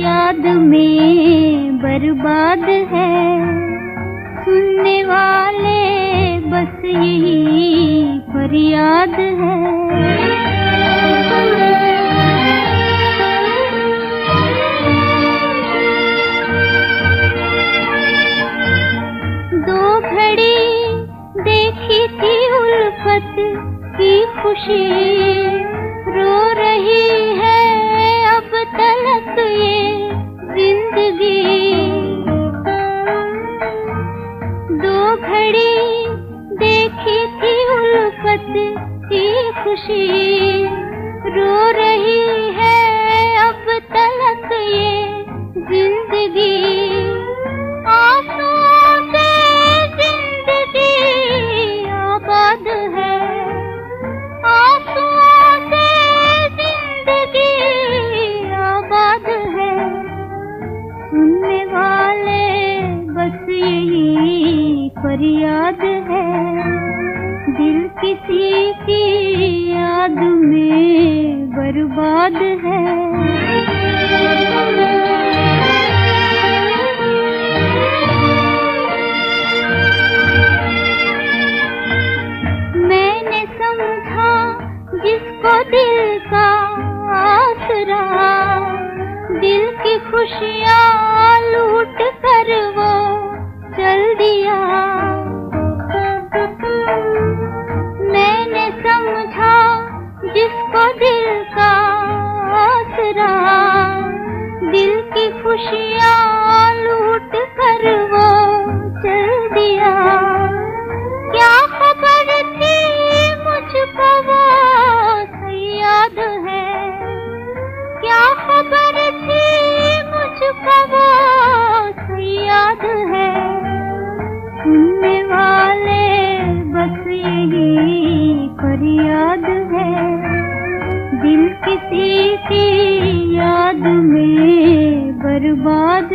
याद में बर्बाद है। सुनने वाले बस यही फरियाद है। दो घड़ी देखी थी उल्फत की खुशी। उल्फत की खुशी। रो रही है अब तलक ये ज़िंदगी। से ज़िंदगी आबाद है। ज़िंदगी आबाद है। वाले बस फरियाद है। दिल किसी की याद में बर्बाद है। मैंने समझा जिसको दिल का आसरा, दिल की खुशियाँ लूट खुशियाँ लूट कर वो चल दिया। क्या खबर थी मुझको वो याद है? क्या खबर थी मुझको वो याद है? सुनने वाले बस यही फरियाद है। दिल किसी की याद में बर्बाद